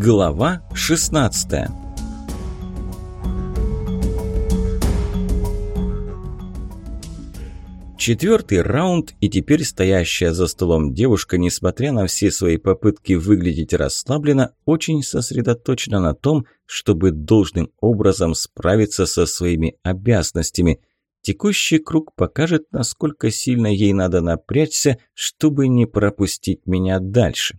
Глава 16 Четвертый раунд, и теперь стоящая за столом девушка, несмотря на все свои попытки выглядеть расслабленно, очень сосредоточена на том, чтобы должным образом справиться со своими обязанностями. Текущий круг покажет, насколько сильно ей надо напрячься, чтобы не пропустить меня дальше.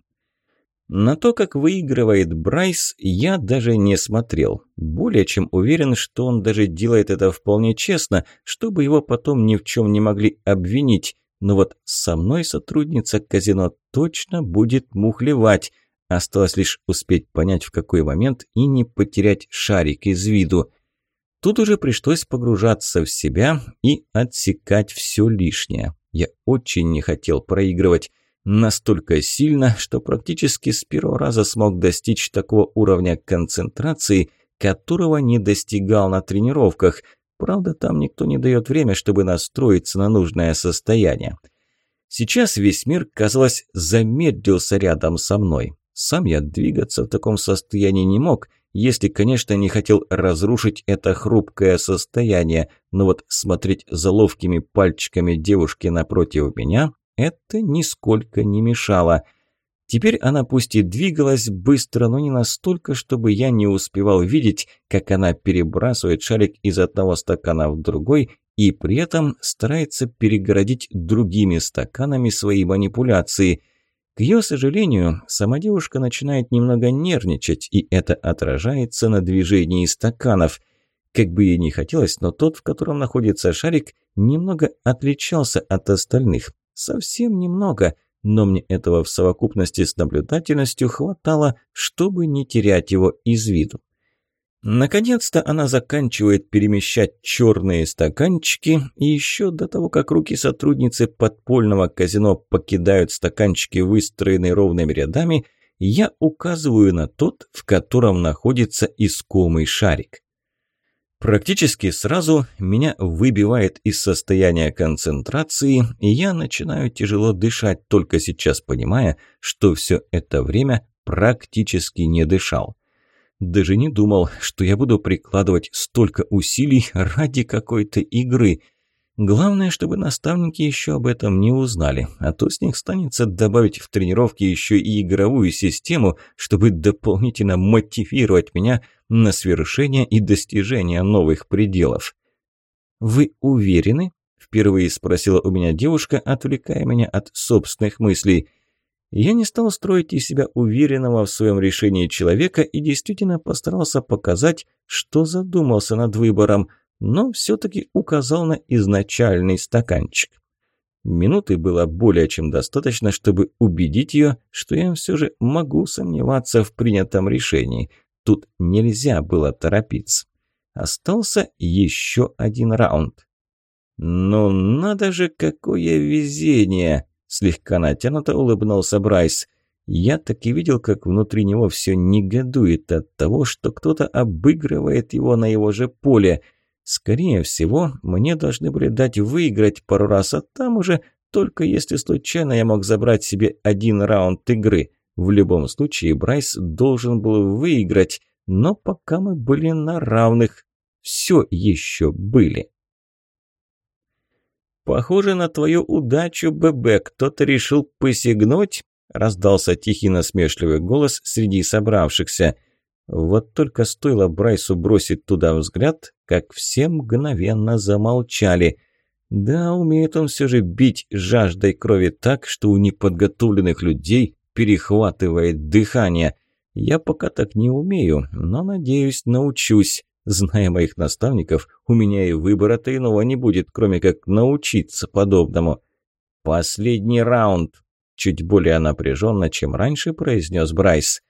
На то, как выигрывает Брайс, я даже не смотрел. Более чем уверен, что он даже делает это вполне честно, чтобы его потом ни в чем не могли обвинить. Но вот со мной сотрудница казино точно будет мухлевать. Осталось лишь успеть понять, в какой момент, и не потерять шарик из виду. Тут уже пришлось погружаться в себя и отсекать все лишнее. Я очень не хотел проигрывать. Настолько сильно, что практически с первого раза смог достичь такого уровня концентрации, которого не достигал на тренировках. Правда, там никто не дает время, чтобы настроиться на нужное состояние. Сейчас весь мир, казалось, замедлился рядом со мной. Сам я двигаться в таком состоянии не мог, если, конечно, не хотел разрушить это хрупкое состояние, но вот смотреть за ловкими пальчиками девушки напротив меня это нисколько не мешало. Теперь она пусть и двигалась быстро, но не настолько, чтобы я не успевал видеть, как она перебрасывает шарик из одного стакана в другой и при этом старается перегородить другими стаканами свои манипуляции. К ее сожалению, сама девушка начинает немного нервничать, и это отражается на движении стаканов. Как бы ей ни хотелось, но тот, в котором находится шарик, немного отличался от остальных. Совсем немного, но мне этого в совокупности с наблюдательностью хватало, чтобы не терять его из виду. Наконец-то она заканчивает перемещать черные стаканчики, и еще до того, как руки сотрудницы подпольного казино покидают стаканчики, выстроенные ровными рядами, я указываю на тот, в котором находится искомый шарик. Практически сразу меня выбивает из состояния концентрации, и я начинаю тяжело дышать, только сейчас понимая, что все это время практически не дышал. Даже не думал, что я буду прикладывать столько усилий ради какой-то игры – Главное, чтобы наставники еще об этом не узнали, а то с них станется добавить в тренировки еще и игровую систему, чтобы дополнительно мотивировать меня на свершение и достижение новых пределов. «Вы уверены?» – впервые спросила у меня девушка, отвлекая меня от собственных мыслей. Я не стал строить из себя уверенного в своем решении человека и действительно постарался показать, что задумался над выбором – но все-таки указал на изначальный стаканчик. Минуты было более чем достаточно, чтобы убедить ее, что я все же могу сомневаться в принятом решении. Тут нельзя было торопиться. Остался еще один раунд. «Ну надо же, какое везение!» Слегка натянуто улыбнулся Брайс. Я так и видел, как внутри него все негодует от того, что кто-то обыгрывает его на его же поле – Скорее всего, мне должны были дать выиграть пару раз, а там уже только если случайно я мог забрать себе один раунд игры. В любом случае, Брайс должен был выиграть, но пока мы были на равных, все еще были. «Похоже на твою удачу, ББ, кто-то решил посягнуть?» раздался тихий насмешливый голос среди собравшихся – вот только стоило Брайсу бросить туда взгляд, как все мгновенно замолчали. Да, умеет он все же бить жаждой крови так, что у неподготовленных людей перехватывает дыхание. Я пока так не умею, но, надеюсь, научусь. Зная моих наставников, у меня и выбора-то иного не будет, кроме как научиться подобному. «Последний раунд!» Чуть более напряженно, чем раньше, произнес Брайс.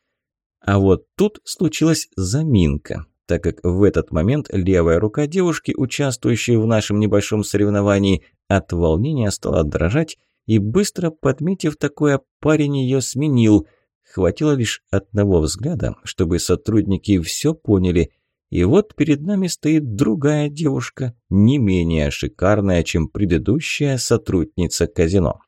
А вот тут случилась заминка, так как в этот момент левая рука девушки, участвующей в нашем небольшом соревновании, от волнения стала дрожать, и быстро подметив такое, парень ее сменил. Хватило лишь одного взгляда, чтобы сотрудники все поняли. И вот перед нами стоит другая девушка, не менее шикарная, чем предыдущая сотрудница казино.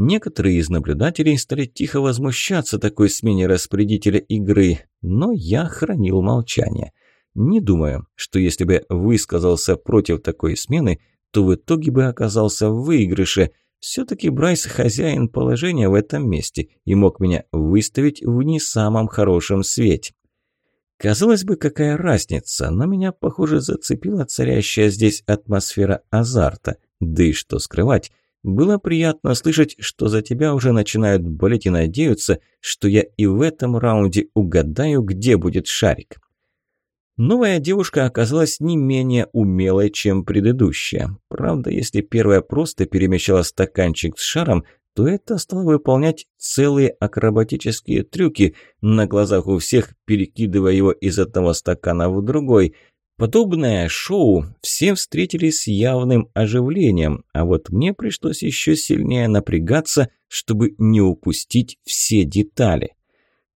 Некоторые из наблюдателей стали тихо возмущаться такой смене распорядителя игры, но я хранил молчание. Не думаю, что если бы высказался против такой смены, то в итоге бы оказался в выигрыше. Все-таки Брайс хозяин положения в этом месте и мог меня выставить в не самом хорошем свете. Казалось бы, какая разница, но меня, похоже, зацепила царящая здесь атмосфера азарта. Да и что скрывать, было приятно слышать, что за тебя уже начинают болеть и надеются, что я и в этом раунде угадаю, где будет шарик. Новая девушка оказалась не менее умелой, чем предыдущая. Правда, если первая просто перемещала стаканчик с шаром, то это стало выполнять целые акробатические трюки, на глазах у всех перекидывая его из одного стакана в другой. Подобное шоу все встретили с явным оживлением, а вот мне пришлось еще сильнее напрягаться, чтобы не упустить все детали.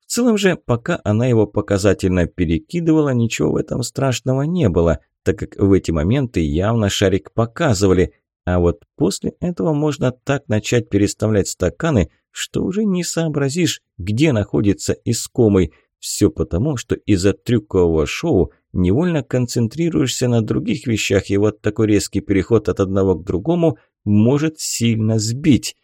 В целом же, пока она его показательно перекидывала, ничего в этом страшного не было, так как в эти моменты явно шарик показывали – а вот после этого можно так начать переставлять стаканы, что уже не сообразишь, где находится искомый. Все потому, что из-за трюкового шоу невольно концентрируешься на других вещах, и вот такой резкий переход от одного к другому может сильно сбить.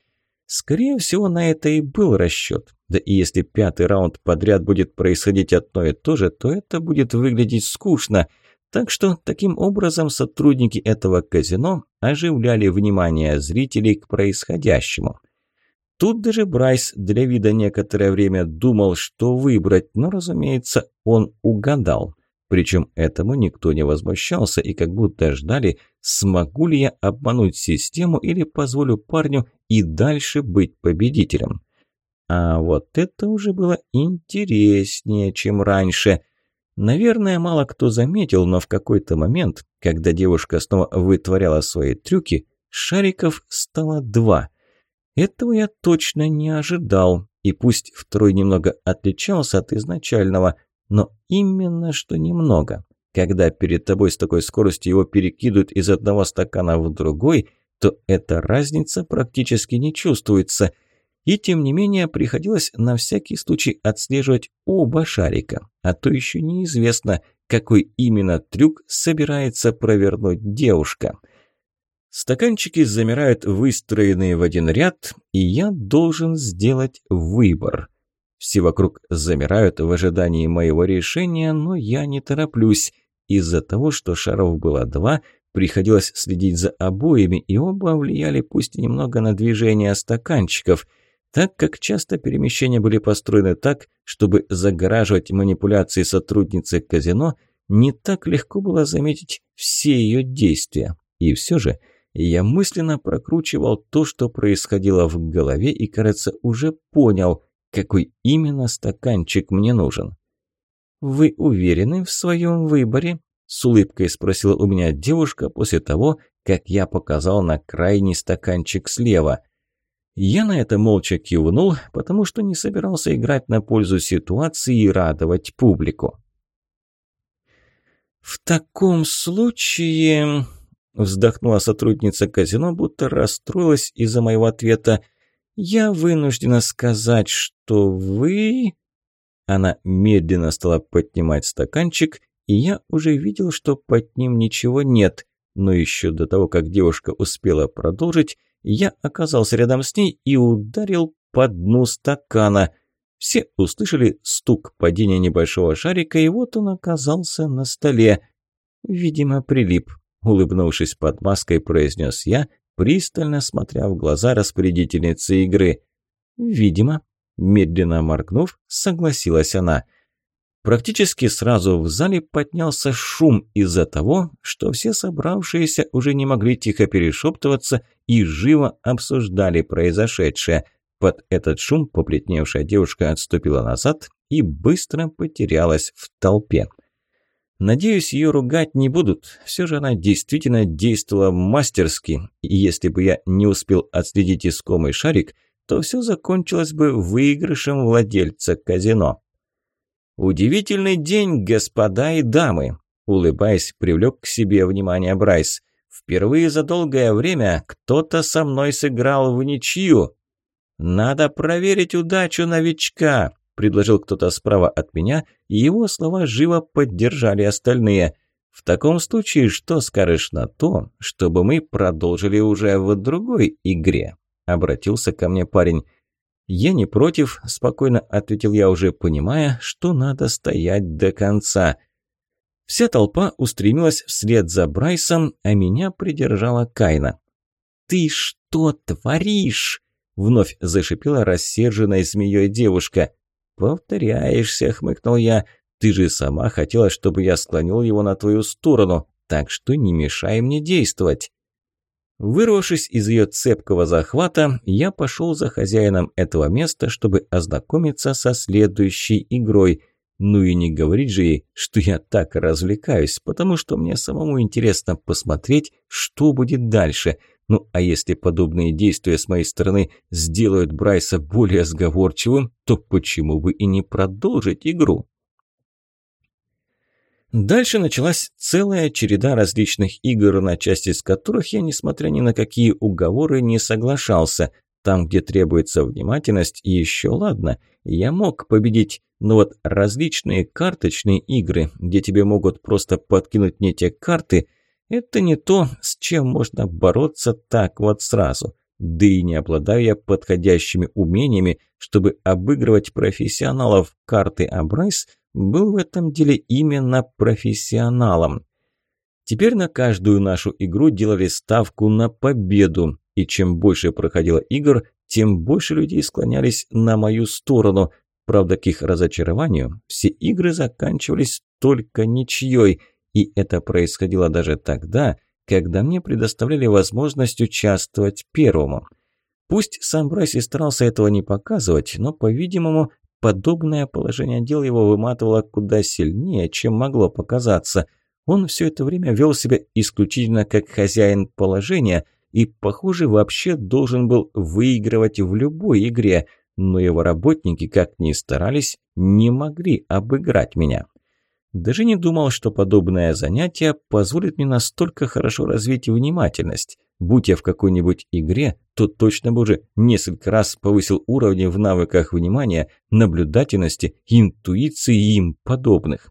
Скорее всего, на это и был расчет. Да и если пятый раунд подряд будет происходить одно и то же, то это будет выглядеть скучно – так что таким образом сотрудники этого казино оживляли внимание зрителей к происходящему. Тут даже Брайс для вида некоторое время думал, что выбрать, но, разумеется, он угадал. Причем этому никто не возмущался и как будто ждали, смогу ли я обмануть систему или позволю парню и дальше быть победителем. А вот это уже было интереснее, чем раньше. Наверное, мало кто заметил, но в какой-то момент, когда девушка снова вытворяла свои трюки, шариков стало два. Этого я точно не ожидал, и пусть второй немного отличался от изначального, но именно что немного. Когда перед тобой с такой скоростью его перекидывают из одного стакана в другой, то эта разница практически не чувствуется – и тем не менее приходилось на всякий случай отслеживать оба шарика, а то еще неизвестно, какой именно трюк собирается провернуть девушка. Стаканчики замирают выстроенные в один ряд, и я должен сделать выбор. Все вокруг замирают в ожидании моего решения, но я не тороплюсь. Из-за того, что шаров было два, приходилось следить за обоими, и оба влияли пусть немного на движение стаканчиков – так как часто перемещения были построены так, чтобы загораживать манипуляции сотрудницы казино, не так легко было заметить все ее действия. И все же я мысленно прокручивал то, что происходило в голове и, кажется, уже понял, какой именно стаканчик мне нужен. «Вы уверены в своем выборе?» – с улыбкой спросила у меня девушка после того, как я показал на крайний стаканчик слева. Я на это молча кивнул, потому что не собирался играть на пользу ситуации и радовать публику. «В таком случае...» – вздохнула сотрудница казино, будто расстроилась из-за моего ответа. «Я вынуждена сказать, что вы...» Она медленно стала поднимать стаканчик, и я уже видел, что под ним ничего нет. Но еще до того, как девушка успела продолжить, я оказался рядом с ней и ударил по дну стакана. Все услышали стук падения небольшого шарика, и вот он оказался на столе. Видимо, прилип. Улыбнувшись под маской, произнес я, пристально смотря в глаза распорядительницы игры. «Видимо», – медленно моргнув, согласилась она – Практически сразу в зале поднялся шум из-за того, что все собравшиеся уже не могли тихо перешептываться и живо обсуждали произошедшее. Под этот шум поплетневшая девушка отступила назад и быстро потерялась в толпе. Надеюсь, ее ругать не будут. Все же она действительно действовала мастерски, и если бы я не успел отследить искомый шарик, то все закончилось бы выигрышем владельца казино. «Удивительный день, господа и дамы!» Улыбаясь, привлек к себе внимание Брайс. «Впервые за долгое время кто-то со мной сыграл в ничью!» «Надо проверить удачу новичка», – предложил кто-то справа от меня, и его слова живо поддержали остальные. «В таком случае, что скажешь на то, чтобы мы продолжили уже в другой игре?» – обратился ко мне парень. «Я не против», – спокойно ответил я, уже понимая, что надо стоять до конца. Вся толпа устремилась вслед за Брайсом, а меня придержала Кайна. «Ты что творишь?» Вновь зашипела рассерженной змеей девушка. «Повторяешься», — хмыкнул я. «Ты же сама хотела, чтобы я склонил его на твою сторону, так что не мешай мне действовать». Вырвавшись из ее цепкого захвата, я пошел за хозяином этого места, чтобы ознакомиться со следующей игрой. Ну и не говорить же ей, что я так развлекаюсь, потому что мне самому интересно посмотреть, что будет дальше – ну а если подобные действия с моей стороны сделают Брайса более сговорчивым, то почему бы и не продолжить игру? Дальше началась целая череда различных игр, на части из которых я, несмотря ни на какие уговоры, не соглашался. Там, где требуется внимательность, еще ладно, я мог победить, но вот различные карточные игры, где тебе могут просто подкинуть не те карты – это не то, с чем можно бороться так вот сразу. Да и не обладаю я подходящими умениями, чтобы обыгрывать профессионалов карты Абрайс, был в этом деле именно профессионалом. Теперь на каждую нашу игру делали ставку на победу, и чем больше проходило игр, тем больше людей склонялись на мою сторону. Правда, к их разочарованию, все игры заканчивались только ничьей – и это происходило даже тогда, когда мне предоставляли возможность участвовать первому. Пусть сам Брайси старался этого не показывать, но, по-видимому, подобное положение дел его выматывало куда сильнее, чем могло показаться. Он все это время вел себя исключительно как хозяин положения и, похоже, вообще должен был выигрывать в любой игре, но его работники, как ни старались, не могли обыграть меня. Даже не думал, что подобное занятие позволит мне настолько хорошо развить внимательность. Будь я в какой-нибудь игре, то точно бы уже несколько раз повысил уровни в навыках внимания, наблюдательности, интуиции и им подобных.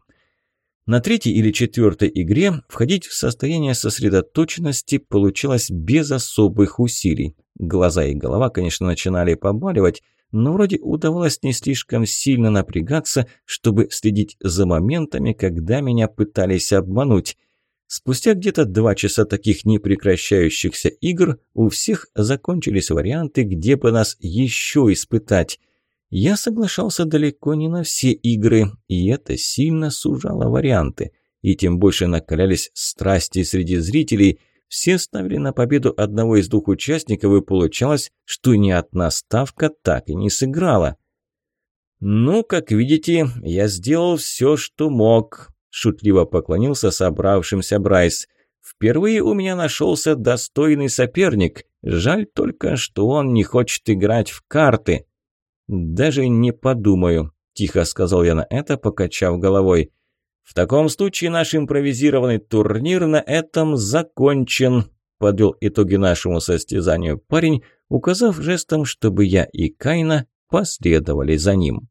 На третьей или четвертой игре входить в состояние сосредоточенности получилось без особых усилий. Глаза и голова, конечно, начинали побаливать, но вроде удавалось не слишком сильно напрягаться, чтобы следить за моментами, когда меня пытались обмануть. Спустя где-то два часа таких непрекращающихся игр у всех закончились варианты, где бы нас еще испытать. Я соглашался далеко не на все игры, и это сильно сужало варианты. И тем больше накалялись страсти среди зрителей – все ставили на победу одного из двух участников, и получалось, что ни одна ставка так и не сыграла. «Ну, как видите, я сделал все, что мог», – шутливо поклонился собравшимся Брайс. «Впервые у меня нашелся достойный соперник. Жаль только, что он не хочет играть в карты». «Даже не подумаю», – тихо сказал я на это, покачав головой. «В таком случае наш импровизированный турнир на этом закончен», подвел итоги нашему состязанию парень, указав жестом, чтобы я и Кайна последовали за ним.